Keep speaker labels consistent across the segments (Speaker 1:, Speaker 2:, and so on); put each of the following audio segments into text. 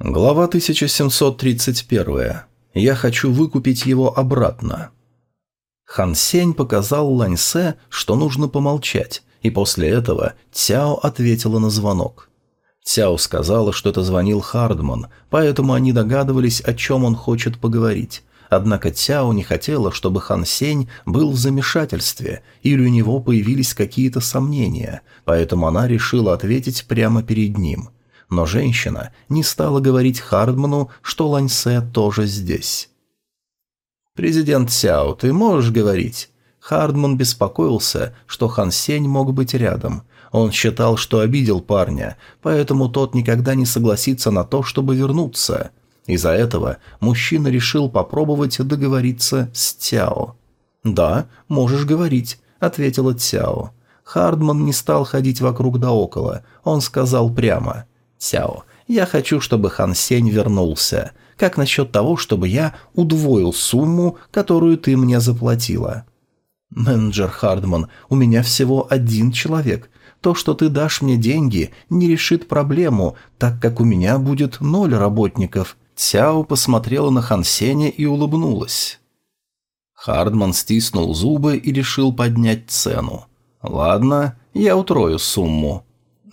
Speaker 1: Глава 1731. Я хочу выкупить его обратно. Хан Сень показал Ланьсе, что нужно помолчать, и после этого Цяо ответила на звонок. Цяо сказала, что это звонил Хардман, поэтому они догадывались, о чем он хочет поговорить. Однако Цяо не хотела, чтобы Хан Сень был в замешательстве или у него появились какие-то сомнения, поэтому она решила ответить прямо перед ним – но женщина не стала говорить Хардману, что Ланьсе тоже здесь. «Президент Сяо, ты можешь говорить?» Хардман беспокоился, что Хан Сень мог быть рядом. Он считал, что обидел парня, поэтому тот никогда не согласится на то, чтобы вернуться. Из-за этого мужчина решил попробовать договориться с Цяо. «Да, можешь говорить», — ответила Цяо. Хардман не стал ходить вокруг да около, он сказал прямо – Сяо, я хочу, чтобы Хан Сень вернулся. Как насчет того, чтобы я удвоил сумму, которую ты мне заплатила?» «Менеджер Хардман, у меня всего один человек. То, что ты дашь мне деньги, не решит проблему, так как у меня будет ноль работников». Цяо посмотрела на Хан Сеня и улыбнулась. Хардман стиснул зубы и решил поднять цену. «Ладно, я утрою сумму».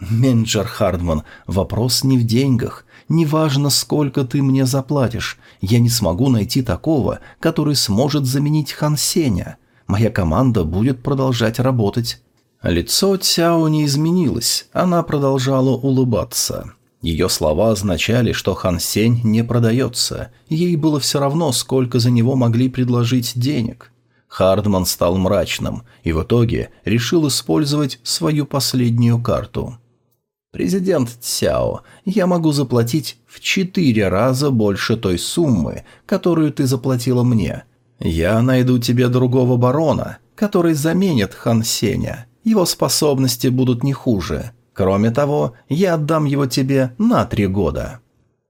Speaker 1: «Менеджер Хардман, вопрос не в деньгах. Неважно, сколько ты мне заплатишь, я не смогу найти такого, который сможет заменить Хан Сеня. Моя команда будет продолжать работать». Лицо Цяо не изменилось, она продолжала улыбаться. Ее слова означали, что Хан Сень не продается, ей было все равно, сколько за него могли предложить денег. Хардман стал мрачным и в итоге решил использовать свою последнюю карту. «Президент Цяо, я могу заплатить в четыре раза больше той суммы, которую ты заплатила мне. Я найду тебе другого барона, который заменит Хан Сеня. Его способности будут не хуже. Кроме того, я отдам его тебе на три года».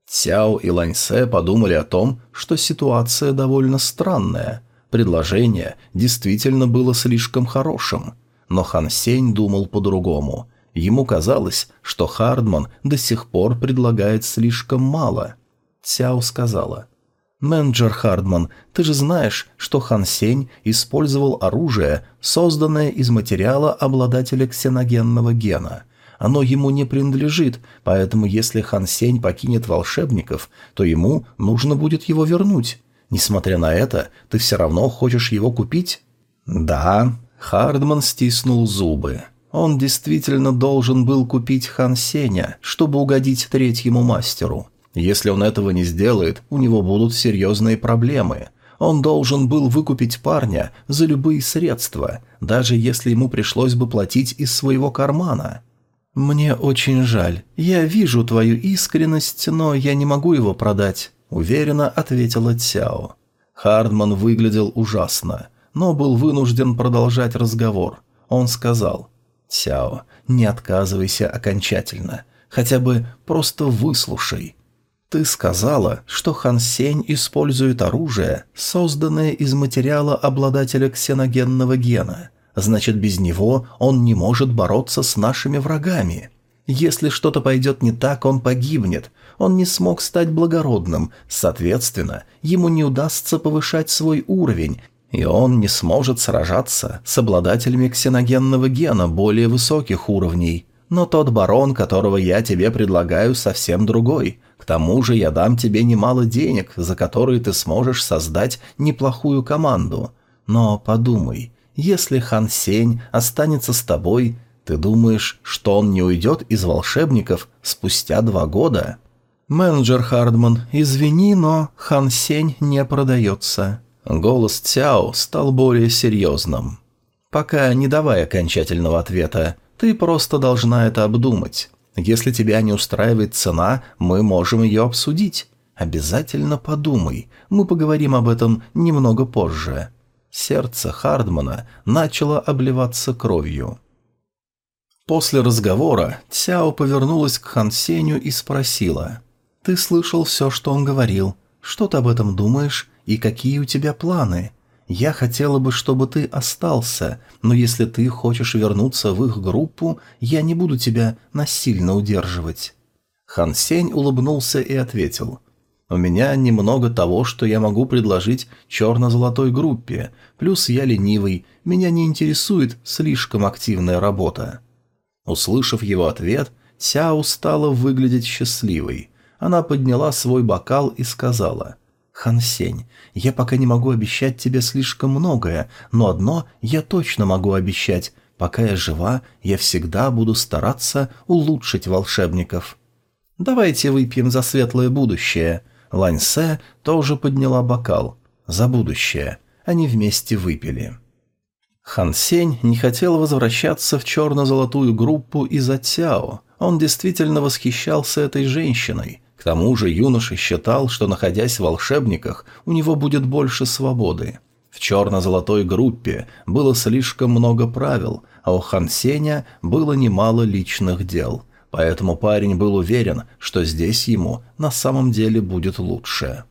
Speaker 1: Цяо и Ланьсе подумали о том, что ситуация довольно странная. Предложение действительно было слишком хорошим. Но Хан Сень думал по-другому. Ему казалось, что Хардман до сих пор предлагает слишком мало. Цяо сказала. «Менеджер Хардман, ты же знаешь, что Хан Сень использовал оружие, созданное из материала обладателя ксеногенного гена. Оно ему не принадлежит, поэтому если Хан Сень покинет волшебников, то ему нужно будет его вернуть. Несмотря на это, ты все равно хочешь его купить?» «Да». Хардман стиснул зубы. Он действительно должен был купить Хан Сеня, чтобы угодить третьему мастеру. Если он этого не сделает, у него будут серьезные проблемы. Он должен был выкупить парня за любые средства, даже если ему пришлось бы платить из своего кармана. «Мне очень жаль. Я вижу твою искренность, но я не могу его продать», – уверенно ответила Цяо. Хардман выглядел ужасно, но был вынужден продолжать разговор. Он сказал, Сяо, не отказывайся окончательно. Хотя бы просто выслушай. Ты сказала, что Хан Сень использует оружие, созданное из материала обладателя ксеногенного гена. Значит, без него он не может бороться с нашими врагами. Если что-то пойдет не так, он погибнет. Он не смог стать благородным, соответственно, ему не удастся повышать свой уровень, и он не сможет сражаться с обладателями ксеногенного гена более высоких уровней. Но тот барон, которого я тебе предлагаю, совсем другой. К тому же я дам тебе немало денег, за которые ты сможешь создать неплохую команду. Но подумай, если Хан Сень останется с тобой, ты думаешь, что он не уйдет из волшебников спустя два года? Менеджер Хардман, извини, но Хан Сень не продается. Голос Цяо стал более серьезным. «Пока не давай окончательного ответа. Ты просто должна это обдумать. Если тебя не устраивает цена, мы можем ее обсудить. Обязательно подумай. Мы поговорим об этом немного позже». Сердце Хардмана начало обливаться кровью. После разговора Цяо повернулась к Хан Сеню и спросила. «Ты слышал все, что он говорил. Что ты об этом думаешь? И какие у тебя планы. Я хотела бы, чтобы ты остался, но если ты хочешь вернуться в их группу, я не буду тебя насильно удерживать». Хан Сень улыбнулся и ответил. «У меня немного того, что я могу предложить черно-золотой группе, плюс я ленивый, меня не интересует слишком активная работа». Услышав его ответ, Сяо стала выглядеть счастливой. Она подняла свой бокал и сказала. «Хан Сень, я пока не могу обещать тебе слишком многое, но одно я точно могу обещать. Пока я жива, я всегда буду стараться улучшить волшебников». «Давайте выпьем за светлое будущее». Ланьсе тоже подняла бокал. «За будущее». Они вместе выпили. Хан Сень не хотел возвращаться в черно-золотую группу из-за Цяо. Он действительно восхищался этой женщиной. К тому же юноша считал, что, находясь в волшебниках, у него будет больше свободы. В черно-золотой группе было слишком много правил, а у Хан Сеня было немало личных дел – поэтому парень был уверен, что здесь ему на самом деле будет лучше.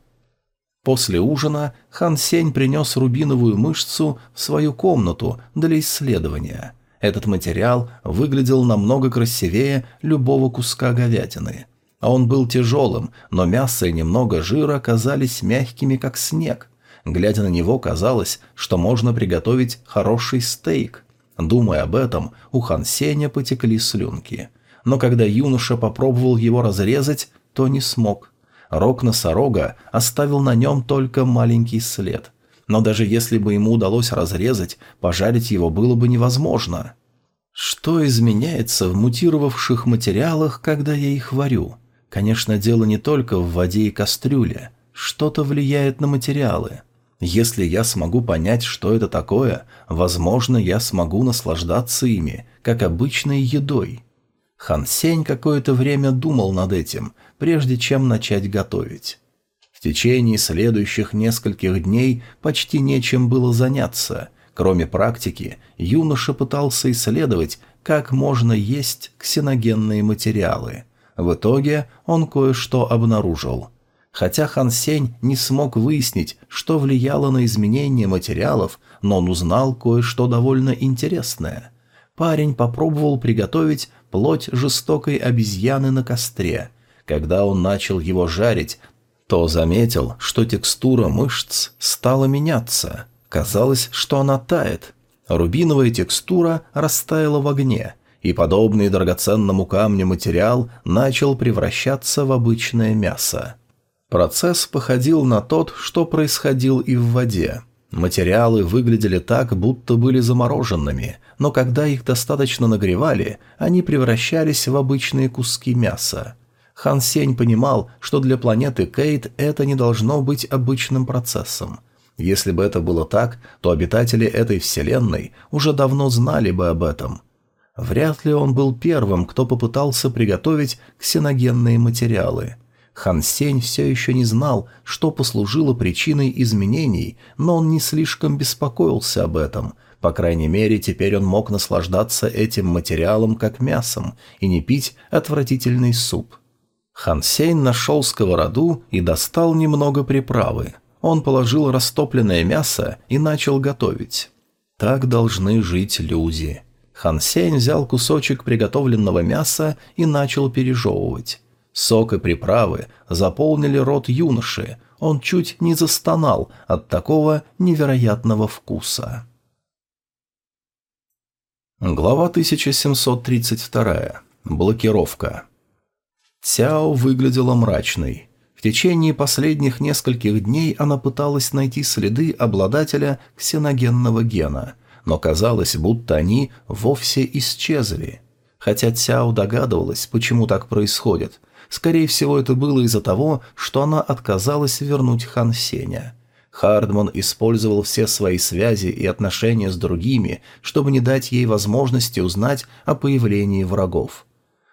Speaker 1: После ужина Хан Сень принес рубиновую мышцу в свою комнату для исследования. Этот материал выглядел намного красивее любого куска говядины. А он был тяжелым, но мясо и немного жира казались мягкими, как снег. Глядя на него, казалось, что можно приготовить хороший стейк. Думая об этом, у Хан Сеня потекли слюнки – но когда юноша попробовал его разрезать, то не смог. Рог носорога оставил на нем только маленький след. Но даже если бы ему удалось разрезать, пожарить его было бы невозможно. Что изменяется в мутировавших материалах, когда я их варю? Конечно, дело не только в воде и кастрюле. Что-то влияет на материалы. Если я смогу понять, что это такое, возможно, я смогу наслаждаться ими, как обычной едой. Хан Сень какое-то время думал над этим, прежде чем начать готовить. В течение следующих нескольких дней почти нечем было заняться. Кроме практики, юноша пытался исследовать, как можно есть ксеногенные материалы. В итоге он кое-что обнаружил. Хотя Хан Сень не смог выяснить, что влияло на изменение материалов, но он узнал кое-что довольно интересное. Парень попробовал приготовить плоть жестокой обезьяны на костре. Когда он начал его жарить, то заметил, что текстура мышц стала меняться. Казалось, что она тает. Рубиновая текстура растаяла в огне, и подобный драгоценному камню материал начал превращаться в обычное мясо. Процесс походил на тот, что происходил и в воде. Материалы выглядели так, будто были замороженными, но когда их достаточно нагревали, они превращались в обычные куски мяса. Хан Сень понимал, что для планеты Кейт это не должно быть обычным процессом. Если бы это было так, то обитатели этой вселенной уже давно знали бы об этом. Вряд ли он был первым, кто попытался приготовить ксеногенные материалы. Хан Сень все еще не знал, что послужило причиной изменений, но он не слишком беспокоился об этом – по крайней мере, теперь он мог наслаждаться этим материалом как мясом и не пить отвратительный суп. Хан Сейн нашел сковороду и достал немного приправы. Он положил растопленное мясо и начал готовить. Так должны жить люди. Хан Сейн взял кусочек приготовленного мяса и начал пережевывать. Сок и приправы заполнили рот юноши, он чуть не застонал от такого невероятного вкуса. Глава 1732. Блокировка. Цяо выглядела мрачной. В течение последних нескольких дней она пыталась найти следы обладателя ксеногенного гена, но казалось, будто они вовсе исчезли. Хотя Цяо догадывалась, почему так происходит. Скорее всего, это было из-за того, что она отказалась вернуть Хан Сеня – Хардман использовал все свои связи и отношения с другими, чтобы не дать ей возможности узнать о появлении врагов.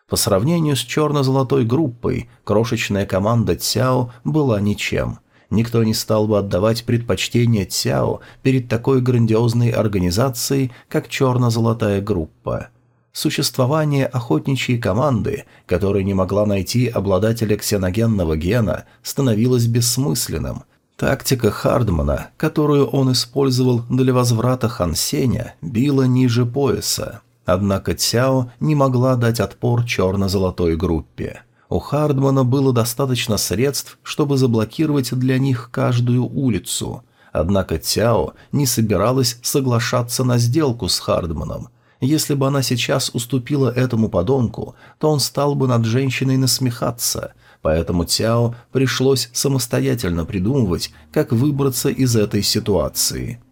Speaker 1: По сравнению с черно-золотой группой, крошечная команда Цяо была ничем. Никто не стал бы отдавать предпочтение Цяо перед такой грандиозной организацией, как черно-золотая группа. Существование охотничьей команды, которая не могла найти обладателя ксеногенного гена, становилось бессмысленным – Тактика Хардмана, которую он использовал для возврата Хан Сеня, била ниже пояса. Однако Цяо не могла дать отпор черно-золотой группе. У Хардмана было достаточно средств, чтобы заблокировать для них каждую улицу. Однако Тяо не собиралась соглашаться на сделку с Хардманом. Если бы она сейчас уступила этому подонку, то он стал бы над женщиной насмехаться, поэтому Тяо пришлось самостоятельно придумывать, как выбраться из этой ситуации.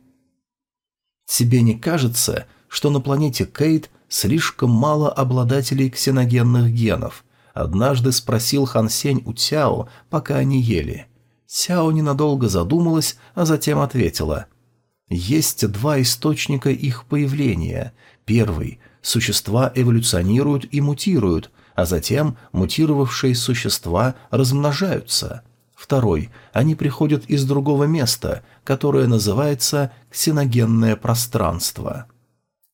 Speaker 1: «Тебе не кажется, что на планете Кейт слишком мало обладателей ксеногенных генов?» Однажды спросил Хан Сень у Цяо, пока они ели. Цяо ненадолго задумалась, а затем ответила. «Есть два источника их появления. Первый – существа эволюционируют и мутируют, а затем мутировавшие существа размножаются. Второй – они приходят из другого места, которое называется ксеногенное пространство».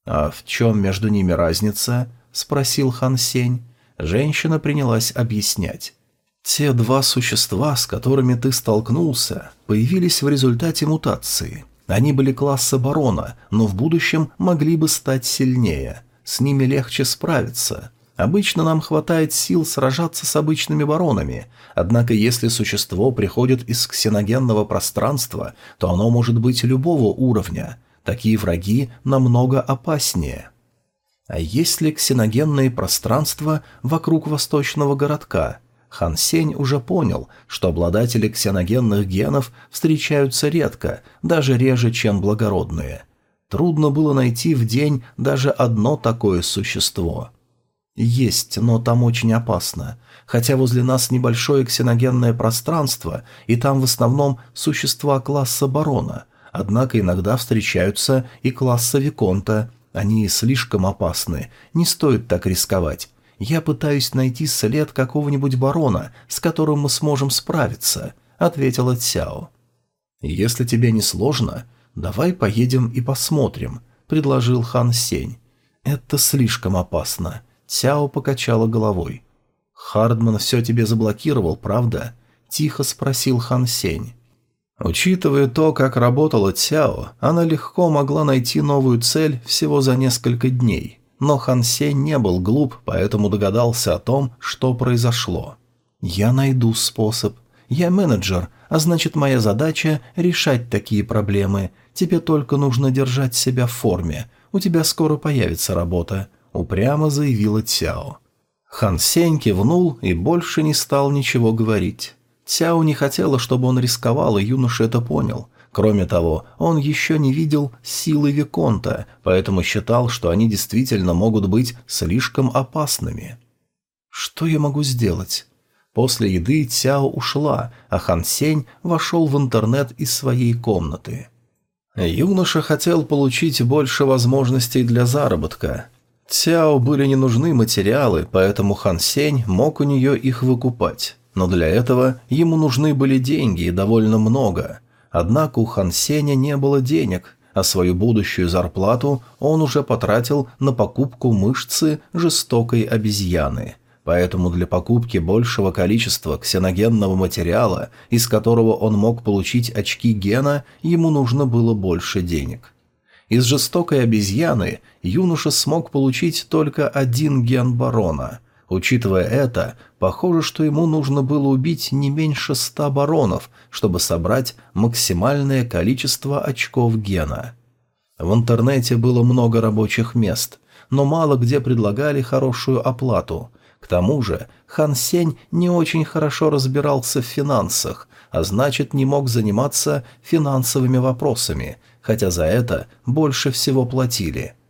Speaker 1: «А в чем между ними разница?» – спросил Хан Сень. Женщина принялась объяснять. «Те два существа, с которыми ты столкнулся, появились в результате мутации. Они были класса барона, но в будущем могли бы стать сильнее. С ними легче справиться. Обычно нам хватает сил сражаться с обычными баронами, однако если существо приходит из ксеногенного пространства, то оно может быть любого уровня. Такие враги намного опаснее». А есть ли ксеногенные пространства вокруг восточного городка? Хан Сень уже понял, что обладатели ксеногенных генов встречаются редко, даже реже, чем благородные. Трудно было найти в день даже одно такое существо. Есть, но там очень опасно. Хотя возле нас небольшое ксеногенное пространство, и там в основном существа класса барона, однако иногда встречаются и класса виконта – они слишком опасны, не стоит так рисковать. Я пытаюсь найти след какого-нибудь барона, с которым мы сможем справиться», — ответила Цяо. «Если тебе не сложно, давай поедем и посмотрим», — предложил Хан Сень. «Это слишком опасно», — Цяо покачала головой. «Хардман все тебе заблокировал, правда?» — тихо спросил Хан Сень. Учитывая то, как работала Цяо, она легко могла найти новую цель всего за несколько дней. Но Хан Сень не был глуп, поэтому догадался о том, что произошло. «Я найду способ. Я менеджер, а значит моя задача – решать такие проблемы. Тебе только нужно держать себя в форме. У тебя скоро появится работа», – упрямо заявила Цяо. Хан Сень кивнул и больше не стал ничего говорить. Цяо не хотела, чтобы он рисковал, и юноша это понял. Кроме того, он еще не видел силы Виконта, поэтому считал, что они действительно могут быть слишком опасными. «Что я могу сделать?» После еды Цяо ушла, а Хан Сень вошел в интернет из своей комнаты. Юноша хотел получить больше возможностей для заработка. Цяо были не нужны материалы, поэтому Хан Сень мог у нее их выкупать. Но для этого ему нужны были деньги и довольно много. Однако у Хан Сеня не было денег, а свою будущую зарплату он уже потратил на покупку мышцы жестокой обезьяны. Поэтому для покупки большего количества ксеногенного материала, из которого он мог получить очки гена, ему нужно было больше денег. Из жестокой обезьяны юноша смог получить только один ген барона – Учитывая это, похоже, что ему нужно было убить не меньше ста баронов, чтобы собрать максимальное количество очков гена. В интернете было много рабочих мест, но мало где предлагали хорошую оплату. К тому же Хан Сень не очень хорошо разбирался в финансах, а значит не мог заниматься финансовыми вопросами, хотя за это больше всего платили –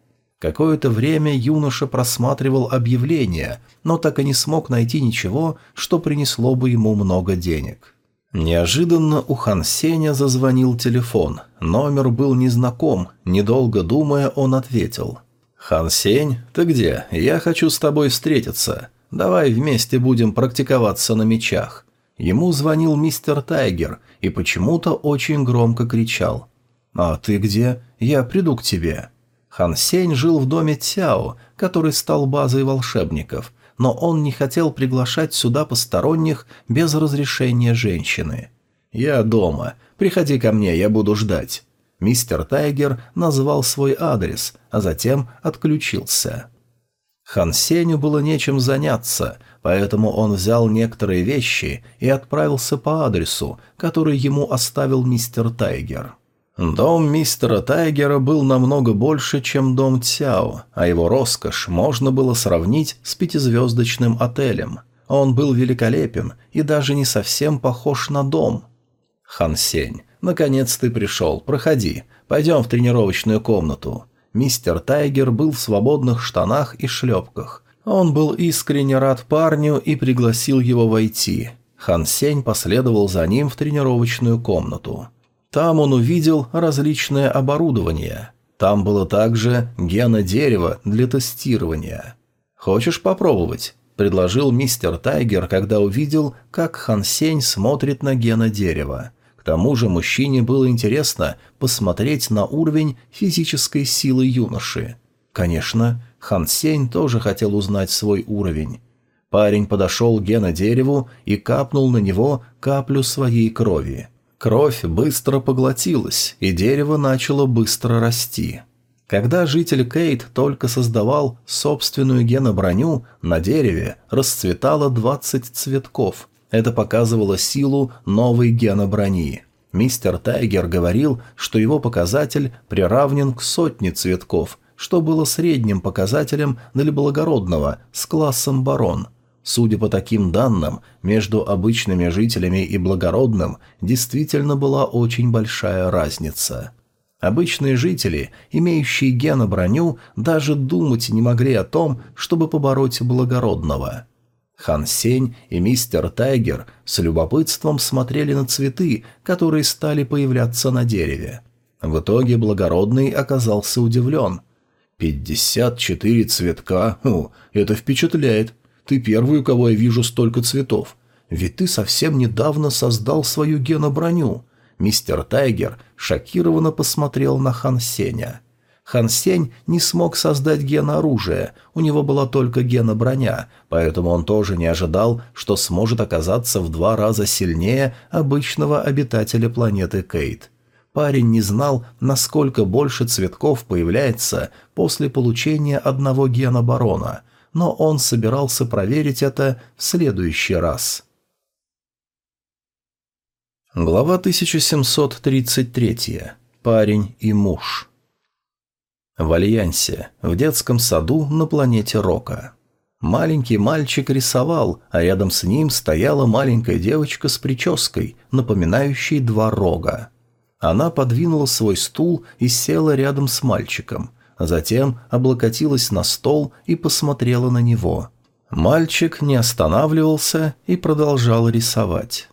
Speaker 1: Какое-то время юноша просматривал объявления, но так и не смог найти ничего, что принесло бы ему много денег. Неожиданно у Хан Сеня зазвонил телефон. Номер был незнаком, недолго думая, он ответил. «Хан Сень, ты где? Я хочу с тобой встретиться. Давай вместе будем практиковаться на мечах». Ему звонил мистер Тайгер и почему-то очень громко кричал. «А ты где? Я приду к тебе». Хан Сень жил в доме Цяо, который стал базой волшебников, но он не хотел приглашать сюда посторонних без разрешения женщины. «Я дома. Приходи ко мне, я буду ждать». Мистер Тайгер назвал свой адрес, а затем отключился. Хан Сеню было нечем заняться, поэтому он взял некоторые вещи и отправился по адресу, который ему оставил мистер Тайгер. Дом мистера Тайгера был намного больше, чем дом Цяо, а его роскошь можно было сравнить с пятизвездочным отелем. Он был великолепен и даже не совсем похож на дом. Хан Сень, наконец ты пришел, проходи, пойдем в тренировочную комнату. Мистер Тайгер был в свободных штанах и шлепках. Он был искренне рад парню и пригласил его войти. Хан Сень последовал за ним в тренировочную комнату. Там он увидел различное оборудование. Там было также генодерево для тестирования. «Хочешь попробовать?» – предложил мистер Тайгер, когда увидел, как Хан Сень смотрит на генодерево. К тому же мужчине было интересно посмотреть на уровень физической силы юноши. Конечно, Хан Сень тоже хотел узнать свой уровень. Парень подошел к генодереву и капнул на него каплю своей крови. Кровь быстро поглотилась, и дерево начало быстро расти. Когда житель Кейт только создавал собственную геноброню, на дереве расцветало 20 цветков. Это показывало силу новой геноброни. Мистер Тайгер говорил, что его показатель приравнен к сотне цветков, что было средним показателем для благородного с классом барон – Судя по таким данным, между обычными жителями и благородным действительно была очень большая разница. Обычные жители, имеющие геноброню, даже думать не могли о том, чтобы побороть благородного. Хан Сень и мистер Тайгер с любопытством смотрели на цветы, которые стали появляться на дереве. В итоге благородный оказался удивлен. «Пятьдесят четыре цветка? О, это впечатляет. Ты первый, у кого я вижу столько цветов. Ведь ты совсем недавно создал свою геноброню». Мистер Тайгер шокированно посмотрел на Хан Сеня. Хан Сень не смог создать генооружие, у него была только геноброня, поэтому он тоже не ожидал, что сможет оказаться в два раза сильнее обычного обитателя планеты Кейт. Парень не знал, насколько больше цветков появляется после получения одного гена барона – но он собирался проверить это в следующий раз. Глава 1733. Парень и муж. В Альянсе, в детском саду на планете Рока. Маленький мальчик рисовал, а рядом с ним стояла маленькая девочка с прической, напоминающей два рога. Она подвинула свой стул и села рядом с мальчиком – затем облокотилась на стол и посмотрела на него. Мальчик не останавливался и продолжал рисовать.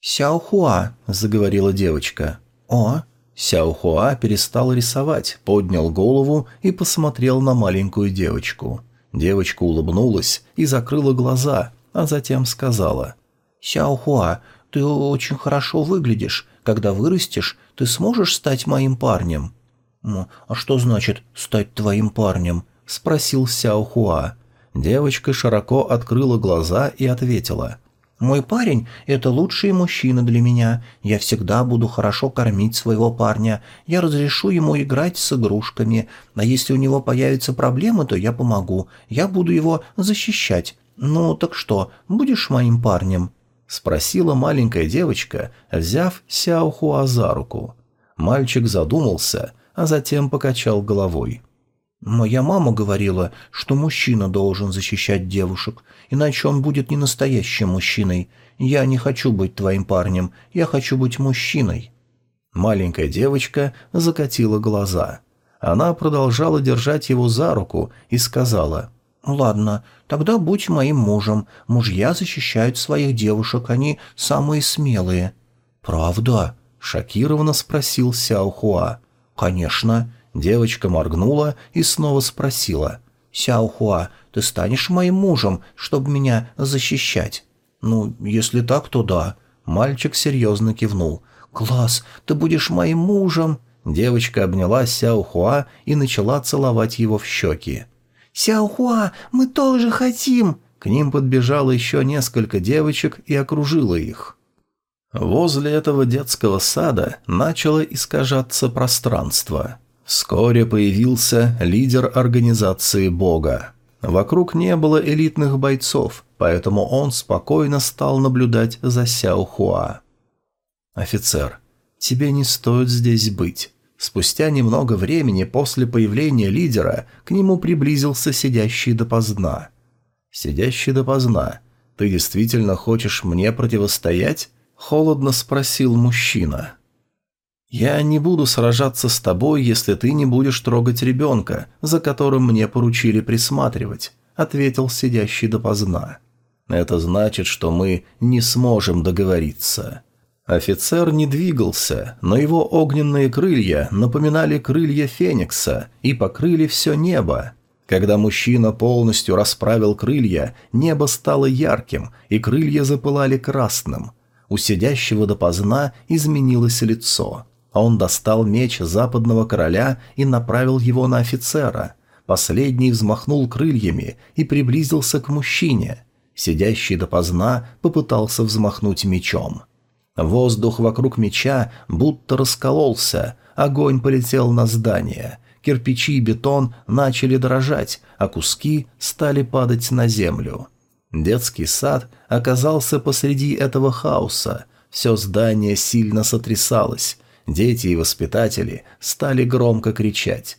Speaker 1: «Сяохуа», — заговорила девочка. «О». Сяохуа перестал рисовать, поднял голову и посмотрел на маленькую девочку. Девочка улыбнулась и закрыла глаза, а затем сказала. «Сяохуа, ты очень хорошо выглядишь. Когда вырастешь, ты сможешь стать моим парнем?» «А что значит «стать твоим парнем»?» – спросил Сяо Хуа. Девочка широко открыла глаза и ответила. «Мой парень – это лучший мужчина для меня. Я всегда буду хорошо кормить своего парня. Я разрешу ему играть с игрушками. А если у него появятся проблемы, то я помогу. Я буду его защищать. Ну, так что, будешь моим парнем?» – спросила маленькая девочка, взяв Сяо Хуа за руку. Мальчик задумался – а затем покачал головой. «Моя мама говорила, что мужчина должен защищать девушек, иначе он будет не настоящим мужчиной. Я не хочу быть твоим парнем, я хочу быть мужчиной». Маленькая девочка закатила глаза. Она продолжала держать его за руку и сказала, «Ладно, тогда будь моим мужем. Мужья защищают своих девушек, они самые смелые». «Правда?» – шокированно спросил Сяо Хуа. «Конечно». Девочка моргнула и снова спросила. «Сяохуа, ты станешь моим мужем, чтобы меня защищать?» «Ну, если так, то да». Мальчик серьезно кивнул. «Класс, ты будешь моим мужем!» Девочка обняла Сяохуа и начала целовать его в щеки. «Сяохуа, мы тоже хотим!» К ним подбежало еще несколько девочек и окружило их. Возле этого детского сада начало искажаться пространство. Вскоре появился лидер организации Бога. Вокруг не было элитных бойцов, поэтому он спокойно стал наблюдать за Сяо Хуа. «Офицер, тебе не стоит здесь быть». Спустя немного времени после появления лидера к нему приблизился сидящий допоздна. «Сидящий допоздна, ты действительно хочешь мне противостоять?» – холодно спросил мужчина. «Я не буду сражаться с тобой, если ты не будешь трогать ребенка, за которым мне поручили присматривать», — ответил сидящий допоздна. «Это значит, что мы не сможем договориться». Офицер не двигался, но его огненные крылья напоминали крылья Феникса и покрыли все небо. Когда мужчина полностью расправил крылья, небо стало ярким, и крылья запылали красным. У сидящего допоздна изменилось лицо. Он достал меч западного короля и направил его на офицера. Последний взмахнул крыльями и приблизился к мужчине. Сидящий допоздна попытался взмахнуть мечом. Воздух вокруг меча будто раскололся, огонь полетел на здание. Кирпичи и бетон начали дрожать, а куски стали падать на землю. Детский сад оказался посреди этого хаоса. Все здание сильно сотрясалось. Дети и воспитатели стали громко кричать.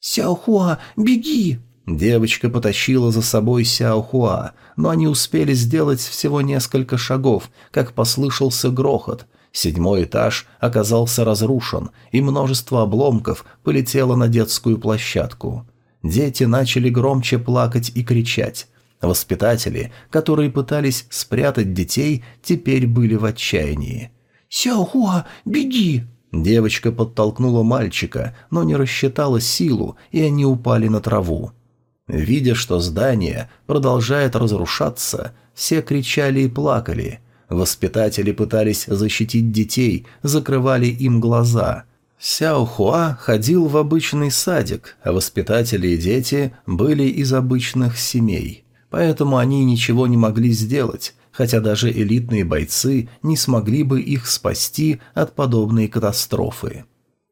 Speaker 1: «Сяохуа, беги!» Девочка потащила за собой Сяохуа, но они успели сделать всего несколько шагов, как послышался грохот. Седьмой этаж оказался разрушен, и множество обломков полетело на детскую площадку. Дети начали громче плакать и кричать. Воспитатели, которые пытались спрятать детей, теперь были в отчаянии. «Сяохуа, беги!» Девочка подтолкнула мальчика, но не рассчитала силу, и они упали на траву. Видя, что здание продолжает разрушаться, все кричали и плакали. Воспитатели пытались защитить детей, закрывали им глаза. Сяо Хуа ходил в обычный садик, а воспитатели и дети были из обычных семей. Поэтому они ничего не могли сделать, хотя даже элитные бойцы не смогли бы их спасти от подобной катастрофы.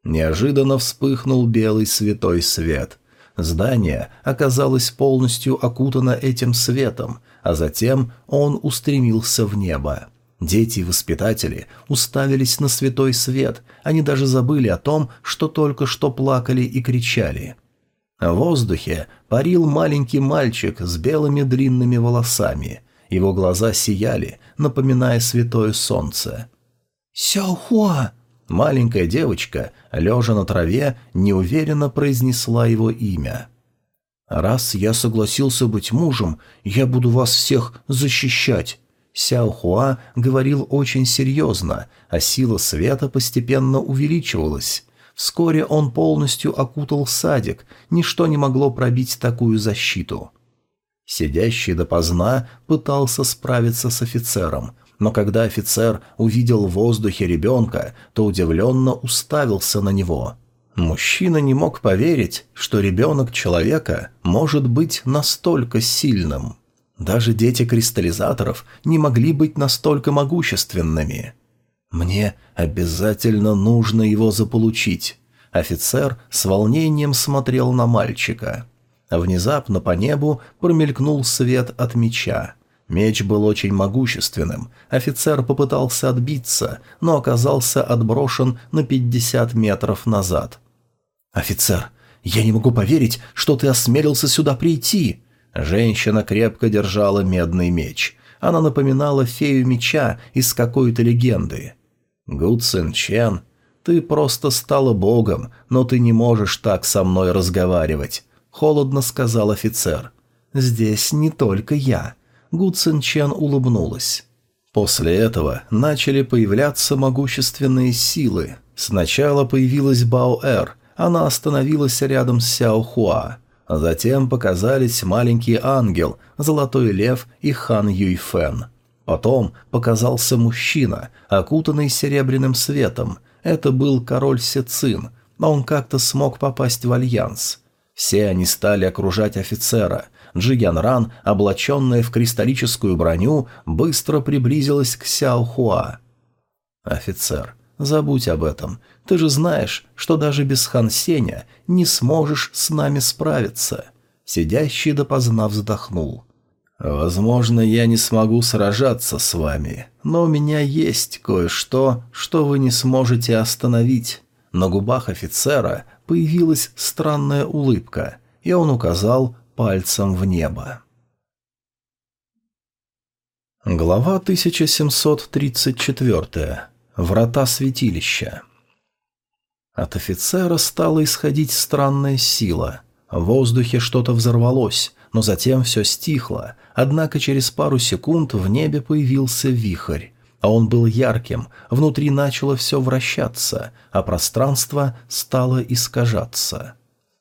Speaker 1: Неожиданно вспыхнул белый святой свет. Здание оказалось полностью окутано этим светом, а затем он устремился в небо. Дети и воспитатели уставились на святой свет, они даже забыли о том, что только что плакали и кричали. В воздухе парил маленький мальчик с белыми длинными волосами – его глаза сияли, напоминая святое солнце. «Сяохуа!» Маленькая девочка, лежа на траве, неуверенно произнесла его имя. «Раз я согласился быть мужем, я буду вас всех защищать». Сяо Хуа говорил очень серьезно, а сила света постепенно увеличивалась. Вскоре он полностью окутал садик, ничто не могло пробить такую защиту. Сидящий допоздна пытался справиться с офицером, но когда офицер увидел в воздухе ребенка, то удивленно уставился на него. Мужчина не мог поверить, что ребенок человека может быть настолько сильным. Даже дети кристаллизаторов не могли быть настолько могущественными. «Мне обязательно нужно его заполучить». Офицер с волнением смотрел на мальчика. Внезапно по небу промелькнул свет от меча. Меч был очень могущественным. Офицер попытался отбиться, но оказался отброшен на 50 метров назад. «Офицер, я не могу поверить, что ты осмелился сюда прийти!» Женщина крепко держала медный меч. Она напоминала фею меча из какой-то легенды. «Гу Цин Чен, ты просто стала богом, но ты не можешь так со мной разговаривать холодно сказал офицер. «Здесь не только я». Гу Цин Чен улыбнулась. После этого начали появляться могущественные силы. Сначала появилась Бао-Эр, она остановилась рядом с Сяо Хуа. Затем показались маленький ангел, золотой лев и хан Юйфэн. Потом показался мужчина, окутанный серебряным светом. Это был король Сецин, но он как-то смог попасть в альянс. Все они стали окружать офицера. Джигян Ран, облаченная в кристаллическую броню, быстро приблизилась к Сяо Хуа. «Офицер, забудь об этом. Ты же знаешь, что даже без Хан Сеня не сможешь с нами справиться». Сидящий допоздна вздохнул. «Возможно, я не смогу сражаться с вами, но у меня есть кое-что, что вы не сможете остановить». На губах офицера появилась странная улыбка, и он указал пальцем в небо. Глава 1734. Врата святилища. От офицера стала исходить странная сила. В воздухе что-то взорвалось, но затем все стихло, однако через пару секунд в небе появился вихрь. А он был ярким, внутри начало все вращаться, а пространство стало искажаться.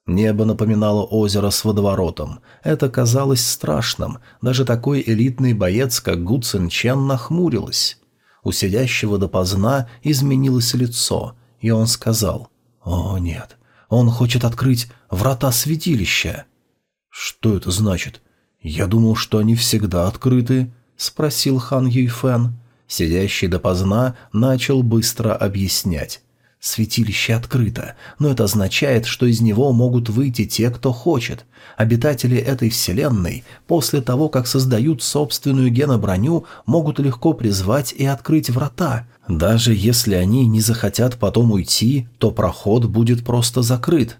Speaker 1: Небо напоминало озеро с водоворотом. Это казалось страшным. Даже такой элитный боец, как Гу Цин Чен, нахмурилась. У сидящего допоздна изменилось лицо, и он сказал «О, нет, он хочет открыть врата святилища». «Что это значит? Я думал, что они всегда открыты», — спросил хан Юйфен. Сидящий допоздна начал быстро объяснять. Святилище открыто, но это означает, что из него могут выйти те, кто хочет. Обитатели этой вселенной, после того, как создают собственную геноброню, могут легко призвать и открыть врата. Даже если они не захотят потом уйти, то проход будет просто закрыт.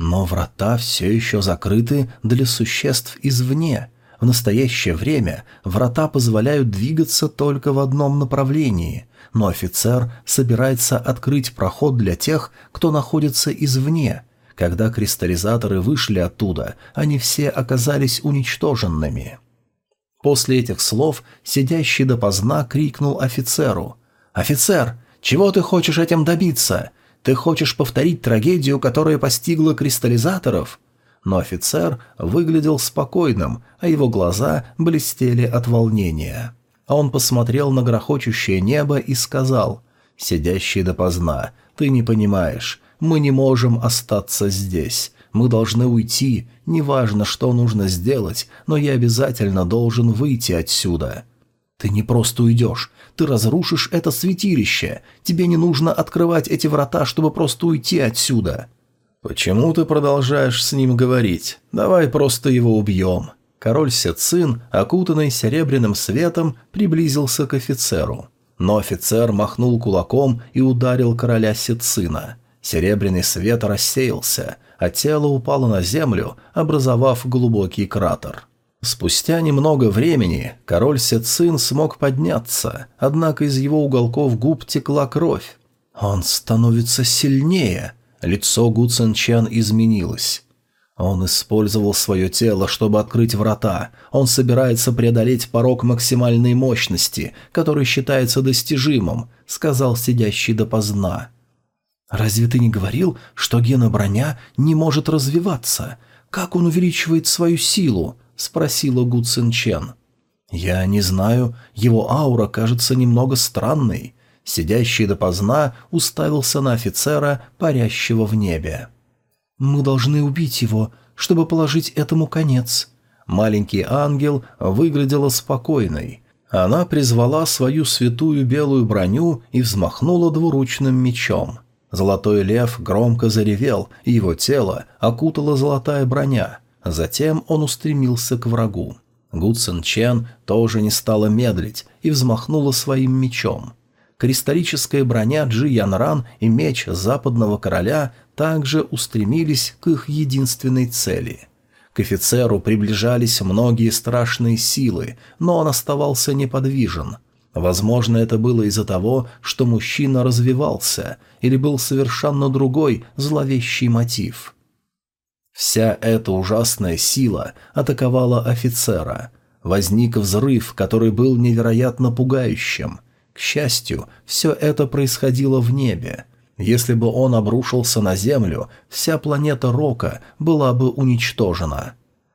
Speaker 1: Но врата все еще закрыты для существ извне. В настоящее время врата позволяют двигаться только в одном направлении – но офицер собирается открыть проход для тех, кто находится извне. Когда кристаллизаторы вышли оттуда, они все оказались уничтоженными. После этих слов сидящий допоздна крикнул офицеру. «Офицер, чего ты хочешь этим добиться? Ты хочешь повторить трагедию, которая постигла кристаллизаторов?» Но офицер выглядел спокойным, а его глаза блестели от волнения а он посмотрел на грохочущее небо и сказал, «Сидящий допоздна, ты не понимаешь, мы не можем остаться здесь. Мы должны уйти, неважно, что нужно сделать, но я обязательно должен выйти отсюда». «Ты не просто уйдешь, ты разрушишь это святилище. Тебе не нужно открывать эти врата, чтобы просто уйти отсюда». «Почему ты продолжаешь с ним говорить? Давай просто его убьем. Король Сецин, окутанный серебряным светом, приблизился к офицеру. Но офицер махнул кулаком и ударил короля Сецина. Серебряный свет рассеялся, а тело упало на землю, образовав глубокий кратер. Спустя немного времени король Сецин смог подняться, однако из его уголков губ текла кровь. «Он становится сильнее», лицо Гу Цинчан изменилось. Он использовал свое тело, чтобы открыть врата. Он собирается преодолеть порог максимальной мощности, который считается достижимым, сказал сидящий допоздна. «Разве ты не говорил, что гена броня не может развиваться? Как он увеличивает свою силу?» – спросила Гу Цин Чен. «Я не знаю, его аура кажется немного странной». Сидящий допоздна уставился на офицера, парящего в небе. «Мы должны убить его, чтобы положить этому конец». Маленький ангел выглядела спокойной. Она призвала свою святую белую броню и взмахнула двуручным мечом. Золотой лев громко заревел, и его тело окутала золотая броня. Затем он устремился к врагу. Гу Цин Чен тоже не стала медлить и взмахнула своим мечом. Кристаллическая броня Джи Ян Ран и меч западного короля также устремились к их единственной цели. К офицеру приближались многие страшные силы, но он оставался неподвижен. Возможно, это было из-за того, что мужчина развивался, или был совершенно другой зловещий мотив. Вся эта ужасная сила атаковала офицера. Возник взрыв, который был невероятно пугающим – к счастью, все это происходило в небе. Если бы он обрушился на Землю, вся планета Рока была бы уничтожена.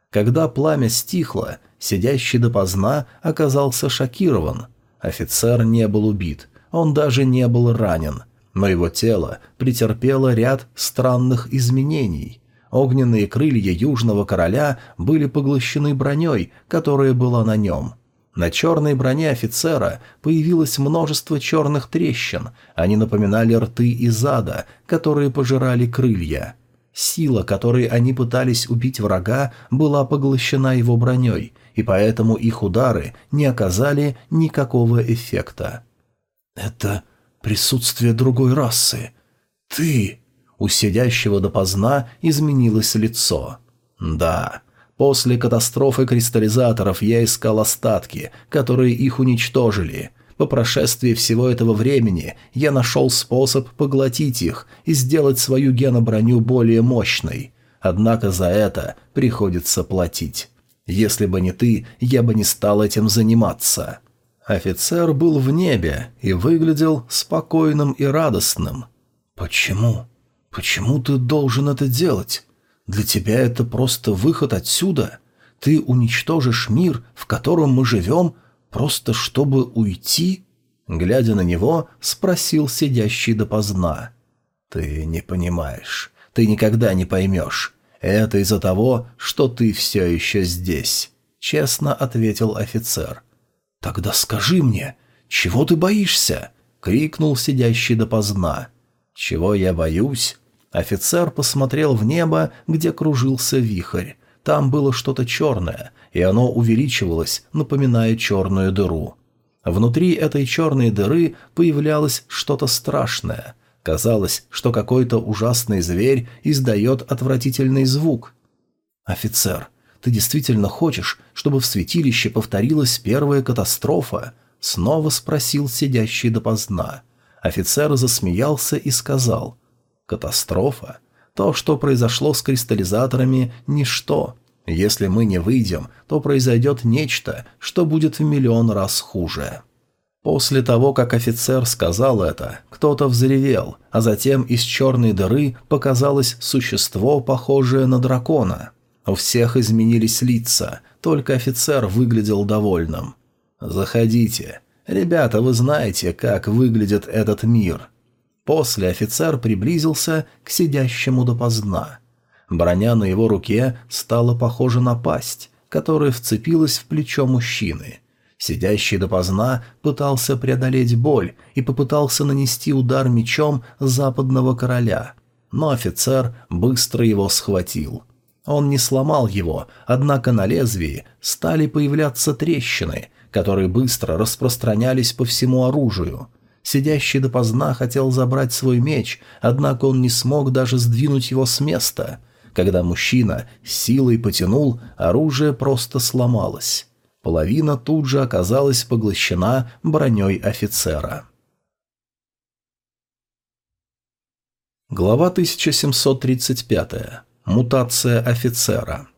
Speaker 1: Когда пламя стихло, сидящий допоздна оказался шокирован. Офицер не был убит, он даже не был ранен, но его тело претерпело ряд странных изменений. Огненные крылья Южного Короля были поглощены броней, которая была на нем – на черной броне офицера появилось множество черных трещин, они напоминали рты из ада, которые пожирали крылья. Сила, которой они пытались убить врага, была поглощена его броней, и поэтому их удары не оказали никакого эффекта. «Это присутствие другой расы. Ты...» У сидящего допоздна изменилось лицо. «Да, после катастрофы кристаллизаторов я искал остатки, которые их уничтожили. По прошествии всего этого времени я нашел способ поглотить их и сделать свою геноброню более мощной. Однако за это приходится платить. Если бы не ты, я бы не стал этим заниматься». Офицер был в небе и выглядел спокойным и радостным. «Почему? Почему ты должен это делать? Для тебя это просто выход отсюда? Ты уничтожишь мир, в котором мы живем, просто чтобы уйти?» Глядя на него, спросил сидящий допоздна. «Ты не понимаешь. Ты никогда не поймешь. Это из-за того, что ты все еще здесь», — честно ответил офицер. «Тогда скажи мне, чего ты боишься?» — крикнул сидящий допоздна. «Чего я боюсь?» Офицер посмотрел в небо, где кружился вихрь. Там было что-то черное, и оно увеличивалось, напоминая черную дыру. Внутри этой черной дыры появлялось что-то страшное. Казалось, что какой-то ужасный зверь издает отвратительный звук. «Офицер, ты действительно хочешь, чтобы в святилище повторилась первая катастрофа?» — снова спросил сидящий допоздна. Офицер засмеялся и сказал. «Катастрофа? То, что произошло с кристаллизаторами, — ничто. Если мы не выйдем, то произойдет нечто, что будет в миллион раз хуже. После того, как офицер сказал это, кто-то взревел, а затем из черной дыры показалось существо, похожее на дракона. У всех изменились лица, только офицер выглядел довольным. «Заходите. Ребята, вы знаете, как выглядит этот мир». После офицер приблизился к сидящему допоздна. Броня на его руке стала похожа на пасть, которая вцепилась в плечо мужчины. Сидящий допоздна пытался преодолеть боль и попытался нанести удар мечом западного короля, но офицер быстро его схватил. Он не сломал его, однако на лезвии стали появляться трещины, которые быстро распространялись по всему оружию. Сидящий допоздна хотел забрать свой меч, однако он не смог даже сдвинуть его с места – когда мужчина силой потянул, оружие просто сломалось. Половина тут же оказалась поглощена броней офицера. Глава 1735. Мутация офицера.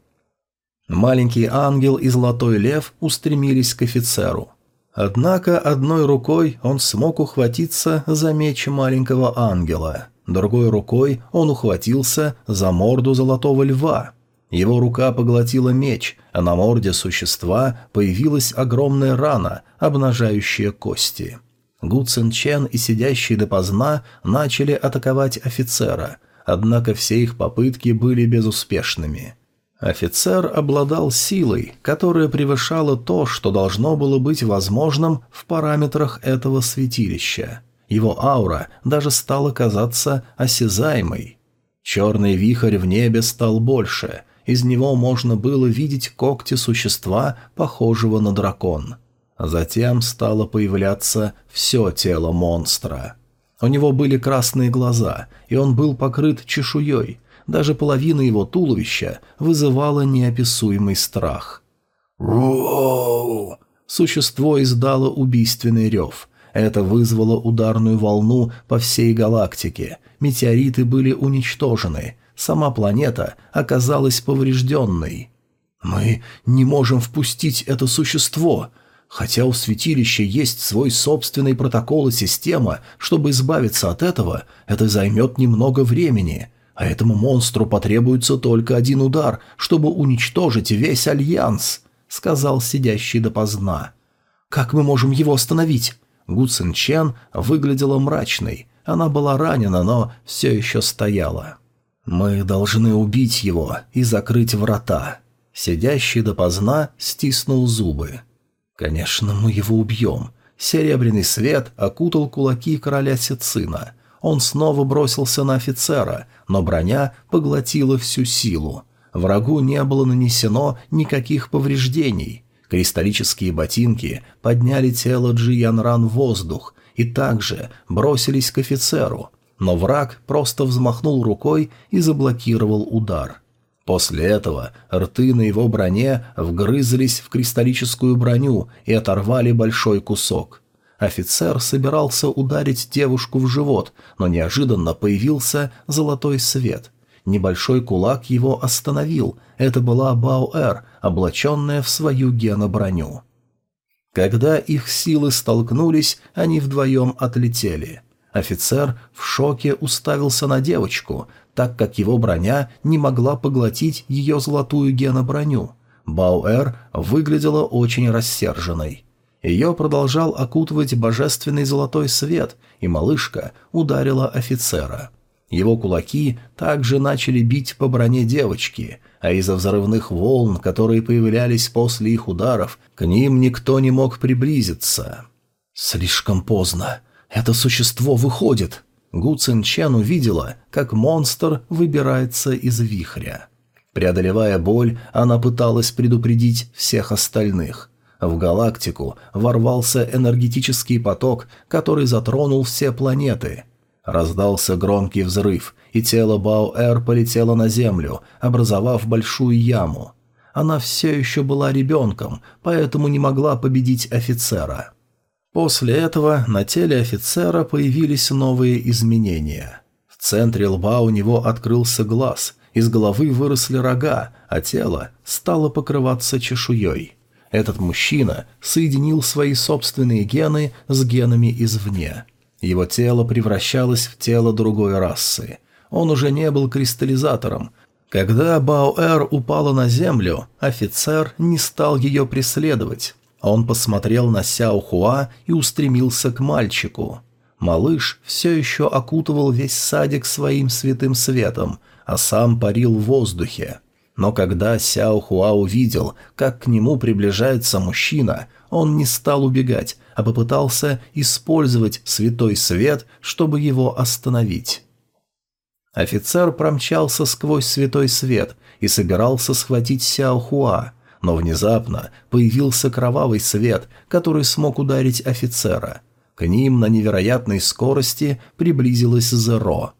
Speaker 1: Маленький ангел и золотой лев устремились к офицеру. Однако одной рукой он смог ухватиться за меч маленького ангела – Другой рукой он ухватился за морду золотого льва. Его рука поглотила меч, а на морде существа появилась огромная рана, обнажающая кости. Гу Цин Чен и сидящие допоздна начали атаковать офицера, однако все их попытки были безуспешными. Офицер обладал силой, которая превышала то, что должно было быть возможным в параметрах этого святилища. Его аура даже стала казаться осязаемой. Черный вихрь в небе стал больше, из него можно было видеть когти существа, похожего на дракон. Затем стало появляться все тело монстра. У него были красные глаза, и он был покрыт чешуей. Даже половина его туловища вызывала неописуемый страх. «Роу!» Существо издало убийственный рев – это вызвало ударную волну по всей галактике. Метеориты были уничтожены. Сама планета оказалась поврежденной. «Мы не можем впустить это существо», Хотя у святилища есть свой собственный протокол и система, чтобы избавиться от этого, это займет немного времени, а этому монстру потребуется только один удар, чтобы уничтожить весь Альянс», — сказал сидящий допоздна. «Как мы можем его остановить? Гу Цин Чен выглядела мрачной. Она была ранена, но все еще стояла. «Мы должны убить его и закрыть врата». Сидящий допоздна стиснул зубы. «Конечно, мы его убьем». Серебряный свет окутал кулаки короля Сицина. Он снова бросился на офицера, но броня поглотила всю силу. Врагу не было нанесено никаких повреждений. Кристаллические ботинки подняли тело Джи Янран в воздух и также бросились к офицеру, но враг просто взмахнул рукой и заблокировал удар. После этого рты на его броне вгрызлись в кристаллическую броню и оторвали большой кусок. Офицер собирался ударить девушку в живот, но неожиданно появился золотой свет. Небольшой кулак его остановил. Это была Баоэр, облаченная в свою геноброню. Когда их силы столкнулись, они вдвоем отлетели. Офицер в шоке уставился на девочку, так как его броня не могла поглотить ее золотую геноброню. Бауэр выглядела очень рассерженной. Ее продолжал окутывать божественный золотой свет, и малышка ударила офицера. Его кулаки также начали бить по броне девочки, а из-за взрывных волн, которые появлялись после их ударов, к ним никто не мог приблизиться. «Слишком поздно. Это существо выходит!» Гу Цин Чен увидела, как монстр выбирается из вихря. Преодолевая боль, она пыталась предупредить всех остальных. В галактику ворвался энергетический поток, который затронул все планеты. Раздался громкий взрыв, и тело Баоэр полетело на Землю, образовав большую яму. Она все еще была ребенком, поэтому не могла победить офицера. После этого на теле офицера появились новые изменения. В центре лба у него открылся глаз, из головы выросли рога, а тело стало покрываться чешуей. Этот мужчина соединил свои собственные гены с генами извне. Его тело превращалось в тело другой расы. Он уже не был кристаллизатором. Когда Баоэр упала на землю, офицер не стал ее преследовать. Он посмотрел на Сяо Хуа и устремился к мальчику. Малыш все еще окутывал весь садик своим святым светом, а сам парил в воздухе. Но когда Сяо Хуа увидел, как к нему приближается мужчина, он не стал убегать, а попытался использовать святой свет, чтобы его остановить. Офицер промчался сквозь святой свет и собирался схватить Сяо Хуа, но внезапно появился кровавый свет, который смог ударить офицера. К ним на невероятной скорости приблизилась Зеро.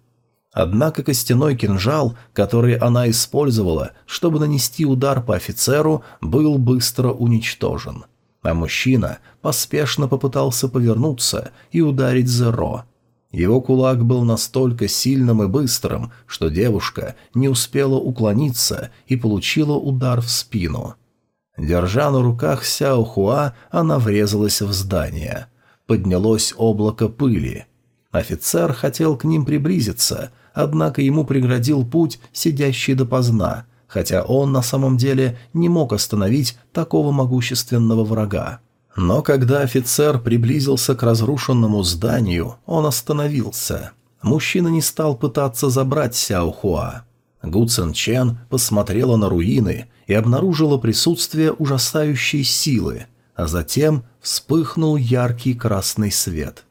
Speaker 1: Однако костяной кинжал, который она использовала, чтобы нанести удар по офицеру, был быстро уничтожен. А мужчина поспешно попытался повернуться и ударить Зеро. Его кулак был настолько сильным и быстрым, что девушка не успела уклониться и получила удар в спину. Держа на руках Сяо Хуа, она врезалась в здание. Поднялось облако пыли. Офицер хотел к ним приблизиться, однако ему преградил путь сидящий допоздна, хотя он на самом деле не мог остановить такого могущественного врага. Но когда офицер приблизился к разрушенному зданию, он остановился. Мужчина не стал пытаться забрать Сяо Хуа. Гу Цин Чен посмотрела на руины и обнаружила присутствие ужасающей силы, а затем вспыхнул яркий красный свет.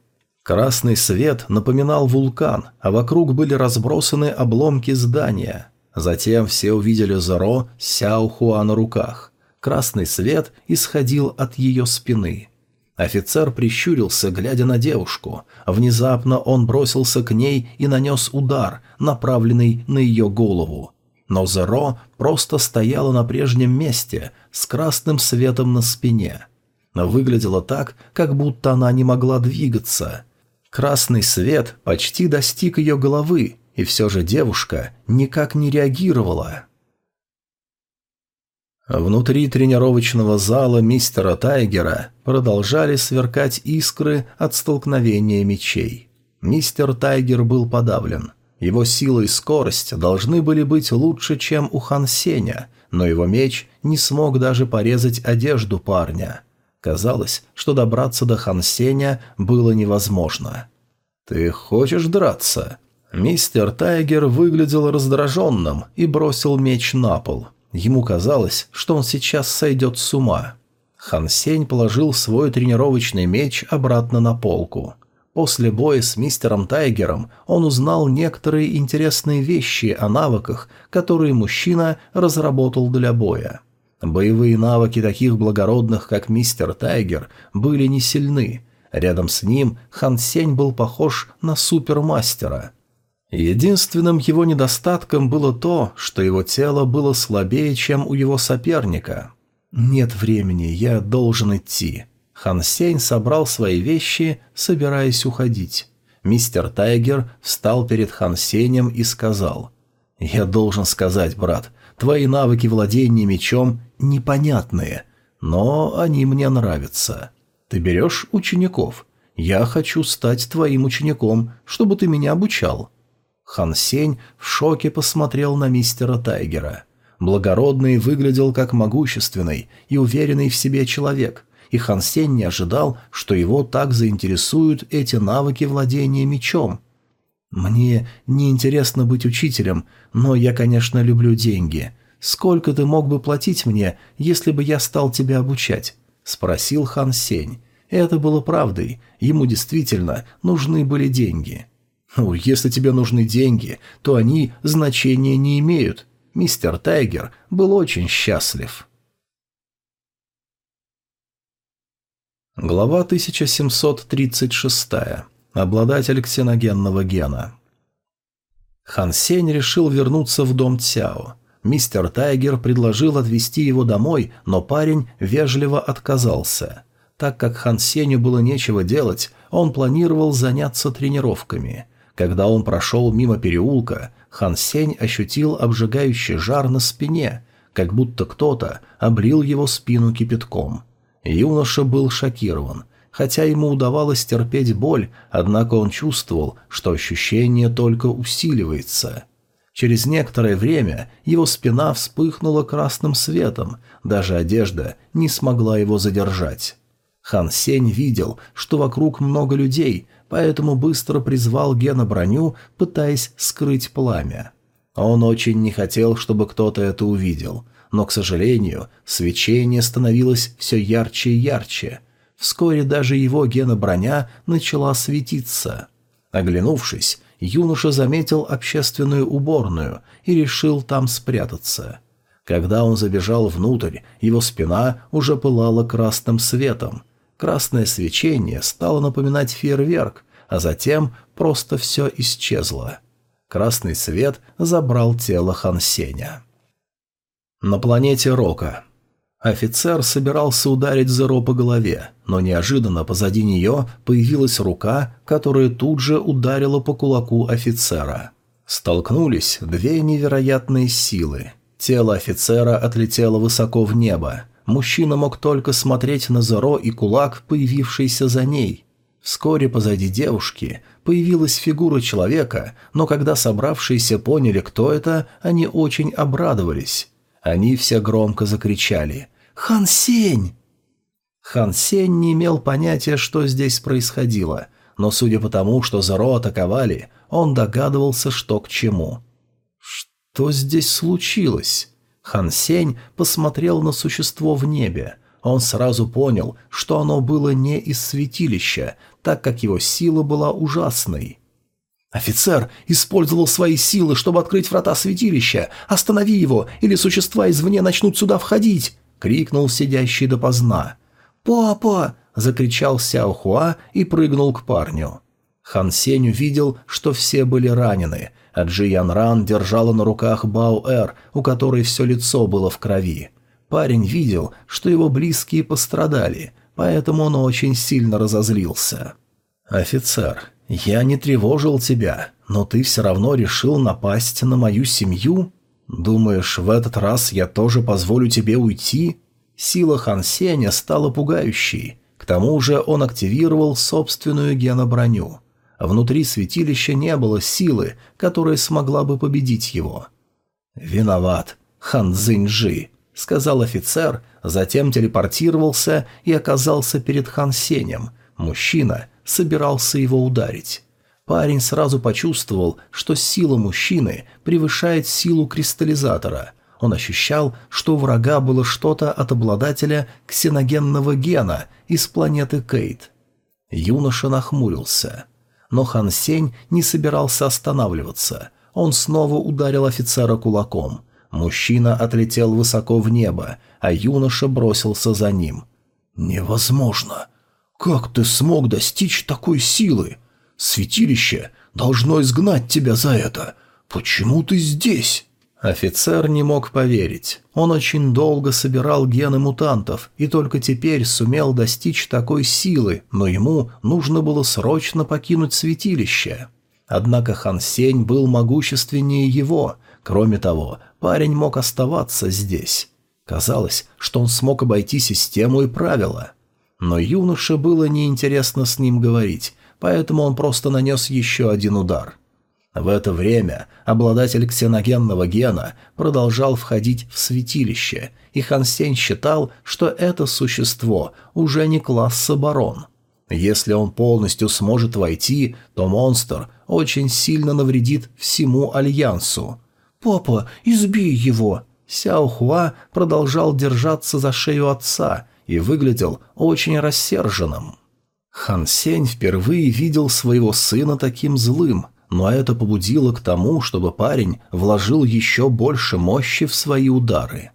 Speaker 1: Красный свет напоминал вулкан, а вокруг были разбросаны обломки здания. Затем все увидели Зеро с Сяохуа на руках. Красный свет исходил от ее спины. Офицер прищурился, глядя на девушку. Внезапно он бросился к ней и нанес удар, направленный на ее голову. Но Зеро просто стояла на прежнем месте, с красным светом на спине. Выглядело так, как будто она не могла двигаться. Красный свет почти достиг ее головы, и все же девушка никак не реагировала. Внутри тренировочного зала мистера Тайгера продолжали сверкать искры от столкновения мечей. Мистер Тайгер был подавлен. Его сила и скорость должны были быть лучше, чем у Хан Сеня, но его меч не смог даже порезать одежду парня. Казалось, что добраться до Хан Сеня было невозможно. «Ты хочешь драться?» Мистер Тайгер выглядел раздраженным и бросил меч на пол – Ему казалось, что он сейчас сойдет с ума. Хан Сень положил свой тренировочный меч обратно на полку. После боя с мистером Тайгером он узнал некоторые интересные вещи о навыках, которые мужчина разработал для боя. Боевые навыки таких благородных, как мистер Тайгер, были не сильны. Рядом с ним Хан Сень был похож на супермастера. Единственным его недостатком было то, что его тело было слабее, чем у его соперника. «Нет времени, я должен идти», Хан Сень собрал свои вещи, собираясь уходить. Мистер Тайгер встал перед Хан Сенем и сказал, «Я должен сказать, брат, твои навыки владения мечом непонятные, но они мне нравятся. Ты берешь учеников? Я хочу стать твоим учеником, чтобы ты меня обучал». Хан Сень в шоке посмотрел на мистера Тайгера. Благородный выглядел как могущественный и уверенный в себе человек, и Хан Сень не ожидал, что его так заинтересуют эти навыки владения мечом. «Мне не интересно быть учителем, но я, конечно, люблю деньги. Сколько ты мог бы платить мне, если бы я стал тебя обучать?» – спросил Хан Сень. Это было правдой, ему действительно нужны были деньги. «Ну, если тебе нужны деньги, то они значения не имеют». Мистер Тайгер был очень счастлив. Глава 1736. Обладатель ксеногенного гена. Хан Сень решил вернуться в дом Цяо. Мистер Тайгер предложил отвезти его домой, но парень вежливо отказался. Так как Хан Сенью было нечего делать, он планировал заняться тренировками. Когда он прошел мимо переулка, Хан Сень ощутил обжигающий жар на спине, как будто кто-то облил его спину кипятком – Юноша был шокирован. Хотя ему удавалось терпеть боль, однако он чувствовал, что ощущение только усиливается. Через некоторое время его спина вспыхнула красным светом, даже одежда не смогла его задержать. Хан Сень видел, что вокруг много людей, поэтому быстро призвал Гена броню, пытаясь скрыть пламя. Он очень не хотел, чтобы кто-то это увидел – но, к сожалению, свечение становилось все ярче и ярче. Вскоре даже его гена-броня начала светиться. Оглянувшись, юноша заметил общественную уборную и решил там спрятаться. Когда он забежал внутрь, его спина уже пылала красным светом. Красное свечение стало напоминать фейерверк, а затем просто все исчезло. Красный свет забрал тело Хансеня. На планете Рока. Офицер собирался ударить Зеро по голове, но неожиданно позади нее появилась рука, которая тут же ударила по кулаку офицера. Столкнулись две невероятные силы. Тело офицера отлетело высоко в небо. Мужчина мог только смотреть на Зеро и кулак, появившийся за ней. Вскоре позади девушки появилась фигура человека, но когда собравшиеся поняли, кто это, они очень обрадовались. Они все громко закричали «Хан Сень!». Хан Сень не имел понятия, что здесь происходило, но судя по тому, что Зеро атаковали, он догадывался, что к чему. Что здесь случилось? Хан Сень посмотрел на существо в небе. Он сразу понял, что оно было не из святилища, так как его сила была ужасной. Офицер использовал свои силы, чтобы открыть врата святилища. Останови его, или существа извне начнут сюда входить!» — крикнул сидящий допоздна. «Папа!» — закричал Сяо Хуа и прыгнул к парню. Хан Сень увидел, что все были ранены, а Джи Ян Ран держала на руках Бао Эр, у которой все лицо было в крови. Парень видел, что его близкие пострадали, поэтому он очень сильно разозлился. «Офицер, «Я не тревожил тебя, но ты все равно решил напасть на мою семью? Думаешь, в этот раз я тоже позволю тебе уйти?» Сила Хан Сеня стала пугающей. К тому же он активировал собственную геноброню. Внутри святилища не было силы, которая смогла бы победить его. «Виноват, Хан Цзиньжи», — сказал офицер, затем телепортировался и оказался перед Хан Сенем. Мужчина — собирался его ударить. Парень сразу почувствовал, что сила мужчины превышает силу кристаллизатора. Он ощущал, что у врага было что-то от обладателя ксеногенного гена из планеты Кейт. Юноша нахмурился. Но Хан Сень не собирался останавливаться. Он снова ударил офицера кулаком. Мужчина отлетел высоко в небо, а юноша бросился за ним. «Невозможно! Как ты смог достичь такой силы? Святилище должно изгнать тебя за это. Почему ты здесь?» Офицер не мог поверить. Он очень долго собирал гены мутантов и только теперь сумел достичь такой силы, но ему нужно было срочно покинуть святилище. Однако Хан Сень был могущественнее его. Кроме того, парень мог оставаться здесь. Казалось, что он смог обойти систему и правила. Но юноше было неинтересно с ним говорить, поэтому он просто нанес еще один удар – в это время обладатель ксеногенного гена продолжал входить в святилище, и Хан Сень считал, что это существо уже не класса барон. Если он полностью сможет войти, то монстр очень сильно навредит всему Альянсу. «Папа, избей его!» Сяо Хуа продолжал держаться за шею отца и выглядел очень рассерженным. Хан Сень впервые видел своего сына таким злым, но это побудило к тому, чтобы парень вложил еще больше мощи в свои удары.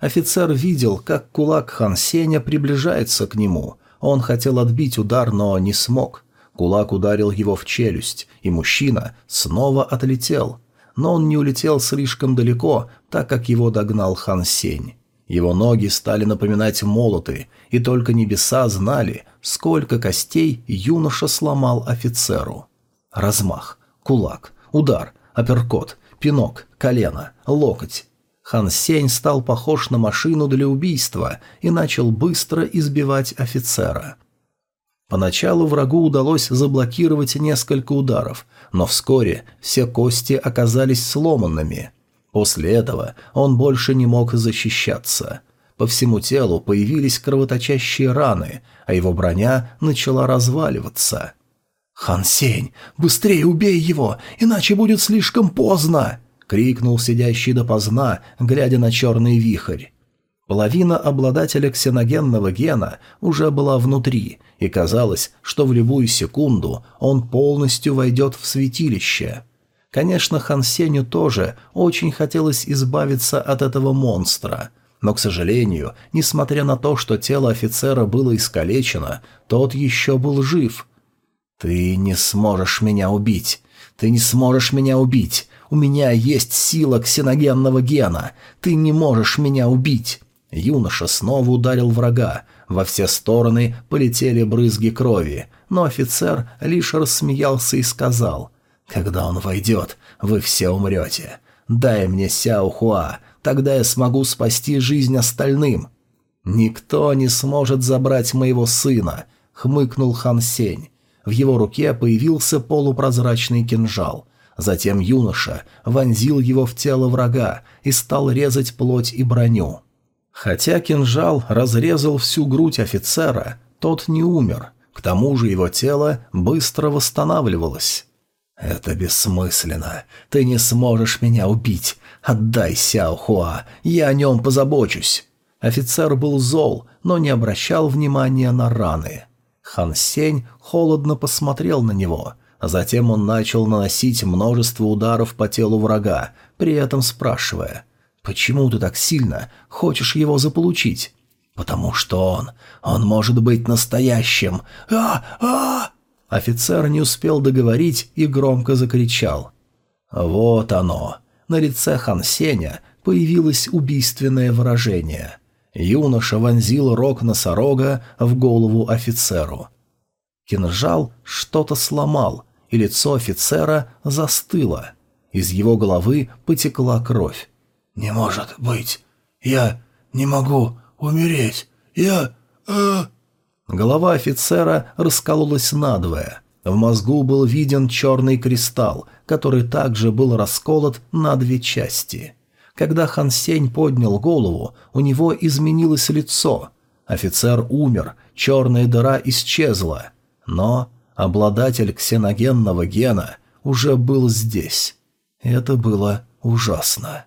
Speaker 1: Офицер видел, как кулак Хан Сеня приближается к нему. Он хотел отбить удар, но не смог. Кулак ударил его в челюсть, и мужчина снова отлетел. Но он не улетел слишком далеко, так как его догнал Хан Сень. Его ноги стали напоминать молоты, и только небеса знали, сколько костей юноша сломал офицеру. Размах кулак, удар, апперкот, пинок, колено, локоть. Хан Сень стал похож на машину для убийства и начал быстро избивать офицера. Поначалу врагу удалось заблокировать несколько ударов, но вскоре все кости оказались сломанными. После этого он больше не мог защищаться. По всему телу появились кровоточащие раны, а его броня начала разваливаться – «Хан Сень, быстрее убей его, иначе будет слишком поздно!» — крикнул сидящий допоздна, глядя на черный вихрь. Половина обладателя ксеногенного гена уже была внутри, и казалось, что в любую секунду он полностью войдет в святилище. Конечно, Хан Сенью тоже очень хотелось избавиться от этого монстра, но, к сожалению, несмотря на то, что тело офицера было искалечено, тот еще был жив — «Ты не сможешь меня убить! Ты не сможешь меня убить! У меня есть сила ксеногенного гена! Ты не можешь меня убить!» Юноша снова ударил врага. Во все стороны полетели брызги крови, но офицер лишь рассмеялся и сказал, «Когда он войдет, вы все умрете. Дай мне Сяо Хуа, тогда я смогу спасти жизнь остальным». «Никто не сможет забрать моего сына», — хмыкнул Хан Сень. В его руке появился полупрозрачный кинжал. Затем юноша вонзил его в тело врага и стал резать плоть и броню. Хотя кинжал разрезал всю грудь офицера, тот не умер. К тому же его тело быстро восстанавливалось. «Это бессмысленно. Ты не сможешь меня убить. Отдай Сяо Хуа, я о нем позабочусь». Офицер был зол, но не обращал внимания на раны. Хан Сень холодно посмотрел на него, а затем он начал наносить множество ударов по телу врага, при этом спрашивая, «Почему ты так сильно хочешь его заполучить?» «Потому что он... он может быть настоящим! а а Офицер не успел договорить и громко закричал. «Вот оно!» На лице Хан Сеня появилось убийственное выражение – Юноша вонзил рог носорога в голову офицеру. Кинжал что-то сломал, и лицо офицера застыло. Из его головы потекла кровь. «Не может быть! Я не могу умереть! Я... А...» Голова офицера раскололась надвое. В мозгу был виден черный кристалл, который также был расколот на две части. Когда Хан Сень поднял голову, у него изменилось лицо. Офицер умер, черная дыра исчезла. Но обладатель ксеногенного гена уже был здесь. Это было ужасно.